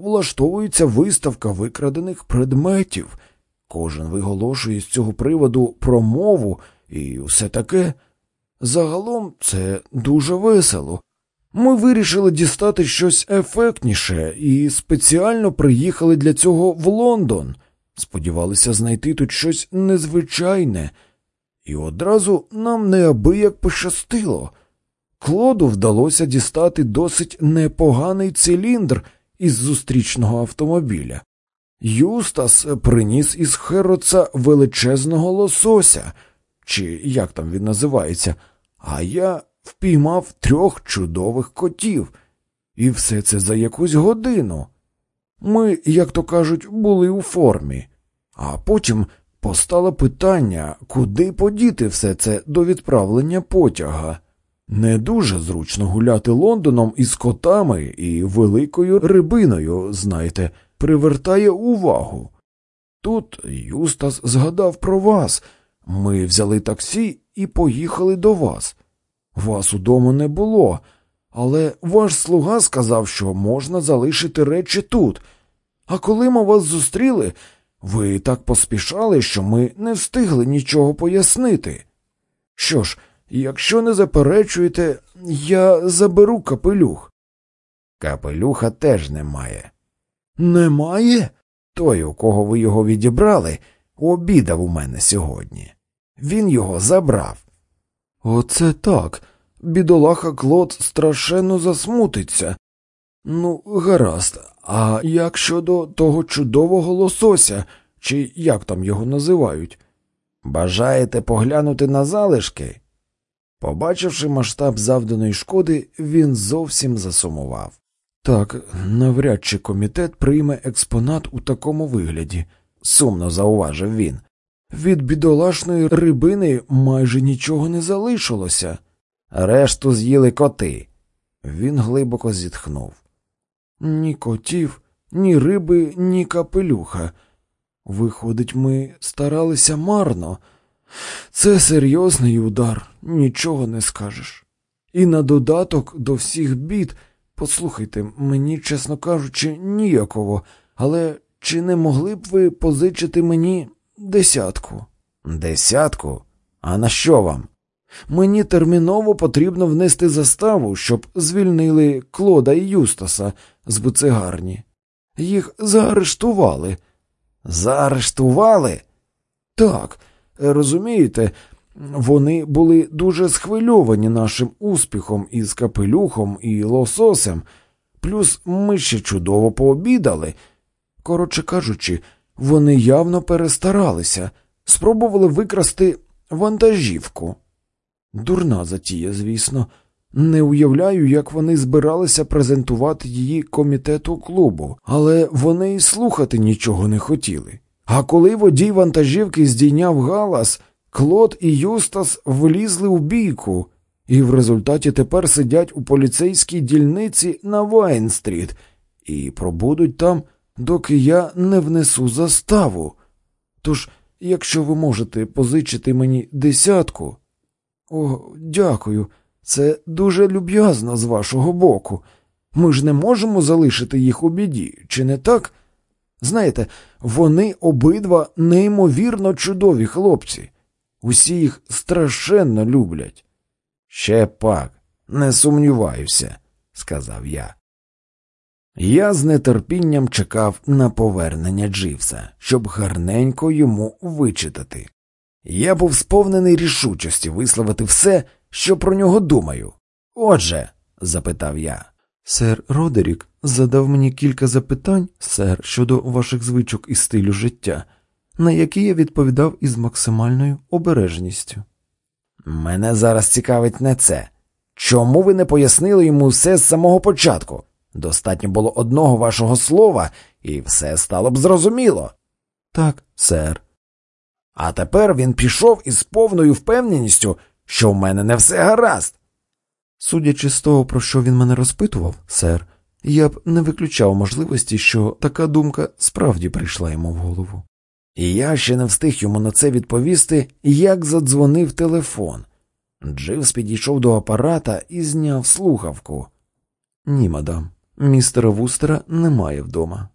влаштовується виставка викрадених предметів. Кожен виголошує з цього приводу промову і все таке. Загалом це дуже весело. Ми вирішили дістати щось ефектніше і спеціально приїхали для цього в Лондон. Сподівалися знайти тут щось незвичайне, і одразу нам неабияк пощастило. Клоду вдалося дістати досить непоганий циліндр із зустрічного автомобіля. Юстас приніс із Хероца величезного лосося, чи як там він називається, а я впіймав трьох чудових котів, і все це за якусь годину. Ми, як то кажуть, були у формі, а потім постало питання, куди подіти все це до відправлення потяга. Не дуже зручно гуляти Лондоном із котами і великою рибиною, знаєте, привертає увагу. Тут Юстас згадав про вас. Ми взяли таксі і поїхали до вас. Вас удома не було, але ваш слуга сказав, що можна залишити речі тут. А коли ми вас зустріли, ви так поспішали, що ми не встигли нічого пояснити. Що ж, якщо не заперечуєте, я заберу капелюх. Капелюха теж немає. Немає? Той, у кого ви його відібрали, обідав у мене сьогодні. Він його забрав. Оце так. Бідолаха Клод страшенно засмутиться. Ну, гаразд, а як щодо того чудового лосося, чи як там його називають? Бажаєте поглянути на залишки? Побачивши масштаб завданої шкоди, він зовсім засумував. Так, навряд чи комітет прийме експонат у такому вигляді, сумно зауважив він. Від бідолашної рибини майже нічого не залишилося. Решту з'їли коти. Він глибоко зітхнув. Ні котів, ні риби, ні капелюха. Виходить, ми старалися марно. Це серйозний удар, нічого не скажеш. І на додаток до всіх бід, послухайте, мені, чесно кажучи, ніяково, але чи не могли б ви позичити мені десятку? Десятку? А на що вам? Мені терміново потрібно внести заставу, щоб звільнили Клода і Юстаса з буцегарні. Їх заарештували. Заарештували? Так, розумієте, вони були дуже схвильовані нашим успіхом із капелюхом і лососем, плюс ми ще чудово пообідали. Коротше кажучи, вони явно перестаралися, спробували викрасти вантажівку. Дурна затія, звісно. Не уявляю, як вони збиралися презентувати її комітету клубу, але вони й слухати нічого не хотіли. А коли водій вантажівки здійняв галас, Клод і Юстас влізли у бійку, і в результаті тепер сидять у поліцейській дільниці на Вайн-стріт і пробудуть там, доки я не внесу заставу. Тож, якщо ви можете позичити мені десятку. О, дякую. Це дуже люб'язно з вашого боку. Ми ж не можемо залишити їх у біді, чи не так? Знаєте, вони обидва неймовірно чудові хлопці, усі їх страшенно люблять. Ще пак, не сумніваюся, сказав я. Я з нетерпінням чекав на повернення Дживса, щоб гарненько йому вичитати. Я був сповнений рішучості висловити все, що про нього думаю. Отже, запитав я. Сер Родерік задав мені кілька запитань, сер, щодо ваших звичок і стилю життя, на які я відповідав із максимальною обережністю. Мене зараз цікавить не це. Чому ви не пояснили йому все з самого початку? Достатньо було одного вашого слова, і все стало б зрозуміло. Так, сер. А тепер він пішов із повною впевненістю, що в мене не все гаразд. Судячи з того, про що він мене розпитував, сер, я б не виключав можливості, що така думка справді прийшла йому в голову. І я ще не встиг йому на це відповісти, як задзвонив телефон. Дживс підійшов до апарата і зняв слухавку. Ні, мадам, Містера Вустера немає вдома.